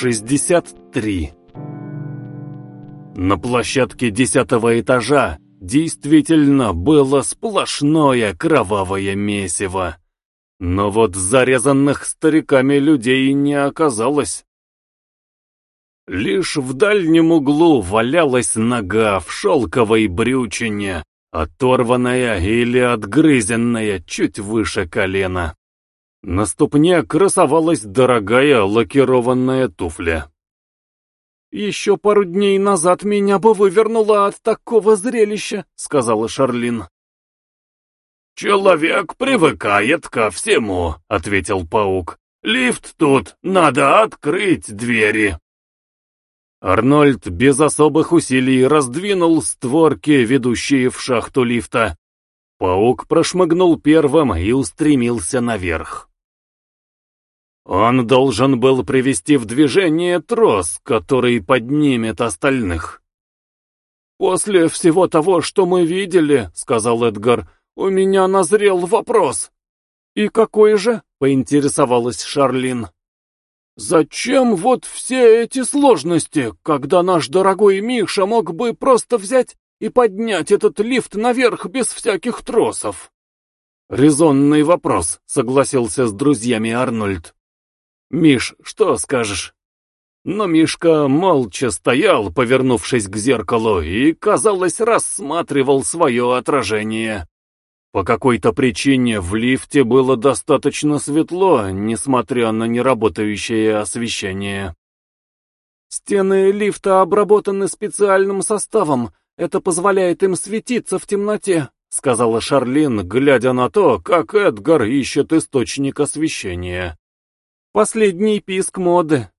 63 На площадке десятого этажа действительно было сплошное кровавое месиво. Но вот зарезанных стариками людей не оказалось. Лишь в дальнем углу валялась нога в шелковой брючине, оторванная или отгрызенная чуть выше колена. На ступне красовалась дорогая лакированная туфля. «Еще пару дней назад меня бы вывернуло от такого зрелища», — сказала Шарлин. «Человек привыкает ко всему», — ответил паук. «Лифт тут, надо открыть двери». Арнольд без особых усилий раздвинул створки, ведущие в шахту лифта. Паук прошмыгнул первым и устремился наверх. Он должен был привести в движение трос, который поднимет остальных. «После всего того, что мы видели, — сказал Эдгар, — у меня назрел вопрос». «И какой же?» — поинтересовалась Шарлин. «Зачем вот все эти сложности, когда наш дорогой Миша мог бы просто взять и поднять этот лифт наверх без всяких тросов?» «Резонный вопрос», — согласился с друзьями Арнольд. «Миш, что скажешь?» Но Мишка молча стоял, повернувшись к зеркалу, и, казалось, рассматривал свое отражение. По какой-то причине в лифте было достаточно светло, несмотря на неработающее освещение. «Стены лифта обработаны специальным составом, это позволяет им светиться в темноте», — сказала Шарлин, глядя на то, как Эдгар ищет источник освещения. Последний писк моды.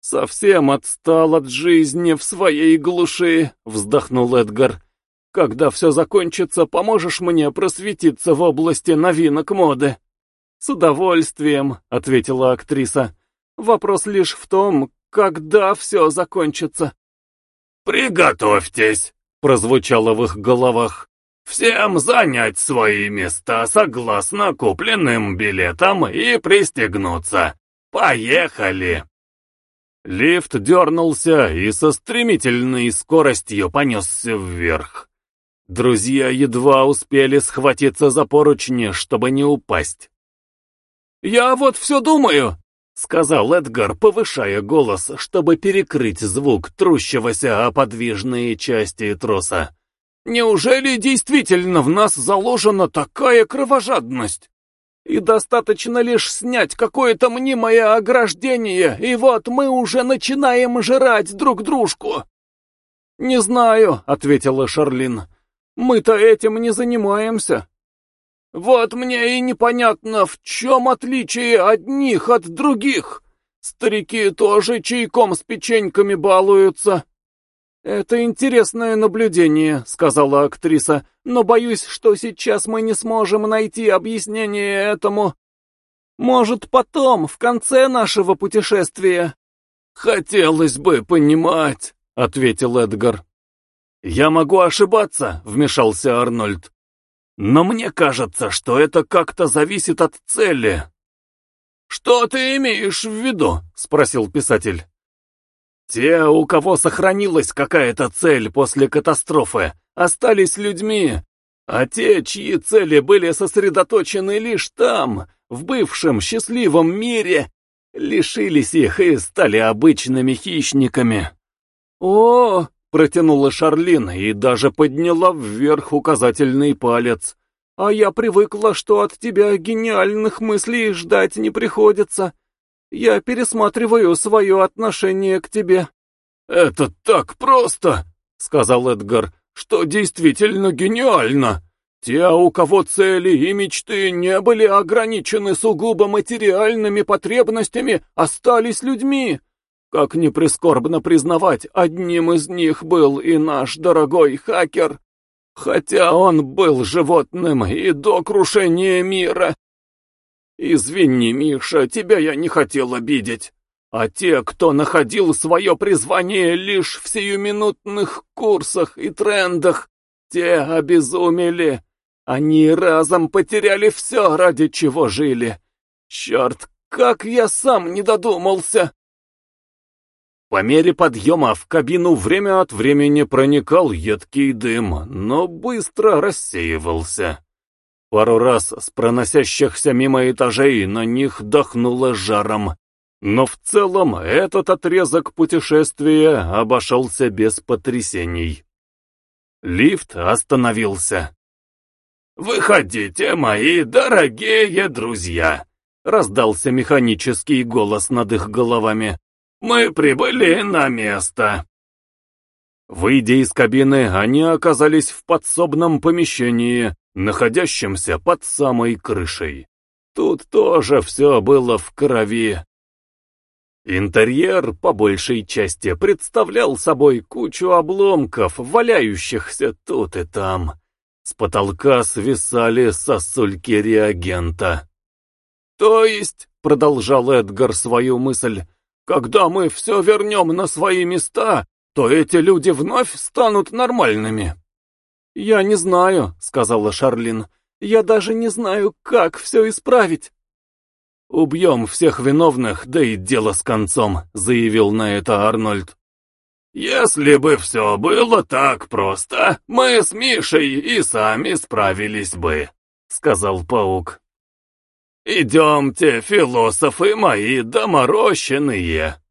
«Совсем отстал от жизни в своей глуши», — вздохнул Эдгар. «Когда все закончится, поможешь мне просветиться в области новинок моды?» «С удовольствием», — ответила актриса. «Вопрос лишь в том, когда все закончится». «Приготовьтесь», — прозвучало в их головах. Всем занять свои места согласно купленным билетам и пристегнуться. Поехали!» Лифт дернулся и со стремительной скоростью понесся вверх. Друзья едва успели схватиться за поручни, чтобы не упасть. «Я вот все думаю», — сказал Эдгар, повышая голос, чтобы перекрыть звук трущегося о подвижные части троса. Неужели действительно в нас заложена такая кровожадность? И достаточно лишь снять какое-то мнимое ограждение, и вот мы уже начинаем жрать друг дружку. «Не знаю», — ответила Шарлин. «Мы-то этим не занимаемся». «Вот мне и непонятно, в чем отличие одних от других. Старики тоже чайком с печеньками балуются». «Это интересное наблюдение», — сказала актриса, «но боюсь, что сейчас мы не сможем найти объяснение этому. Может, потом, в конце нашего путешествия». «Хотелось бы понимать», — ответил Эдгар. «Я могу ошибаться», — вмешался Арнольд. «Но мне кажется, что это как-то зависит от цели». «Что ты имеешь в виду?» — спросил писатель. Те, у кого сохранилась какая-то цель после катастрофы, остались людьми, а те, чьи цели были сосредоточены лишь там, в бывшем счастливом мире, лишились их и стали обычными хищниками. «О!» — протянула Шарлин и даже подняла вверх указательный палец. «А я привыкла, что от тебя гениальных мыслей ждать не приходится. Я пересматриваю свое отношение к тебе». «Это так просто», — сказал Эдгар, — «что действительно гениально. Те, у кого цели и мечты не были ограничены сугубо материальными потребностями, остались людьми. Как ни прискорбно признавать, одним из них был и наш дорогой хакер. Хотя он был животным и до крушения мира, «Извини, Миша, тебя я не хотел обидеть. А те, кто находил свое призвание лишь в сиюминутных курсах и трендах, те обезумели. Они разом потеряли все, ради чего жили. Черт, как я сам не додумался!» По мере подъема в кабину время от времени проникал едкий дым, но быстро рассеивался. Пару раз с проносящихся мимо этажей на них дохнуло жаром, но в целом этот отрезок путешествия обошелся без потрясений. Лифт остановился. «Выходите, мои дорогие друзья!» — раздался механический голос над их головами. «Мы прибыли на место!» Выйдя из кабины, они оказались в подсобном помещении, находящемся под самой крышей. Тут тоже все было в крови. Интерьер, по большей части, представлял собой кучу обломков, валяющихся тут и там. С потолка свисали сосульки реагента. «То есть», — продолжал Эдгар свою мысль, — «когда мы все вернем на свои места, то эти люди вновь станут нормальными». «Я не знаю», — сказала Шарлин. «Я даже не знаю, как все исправить». «Убьем всех виновных, да и дело с концом», — заявил на это Арнольд. «Если бы все было так просто, мы с Мишей и сами справились бы», — сказал паук. «Идемте, философы мои доморощенные».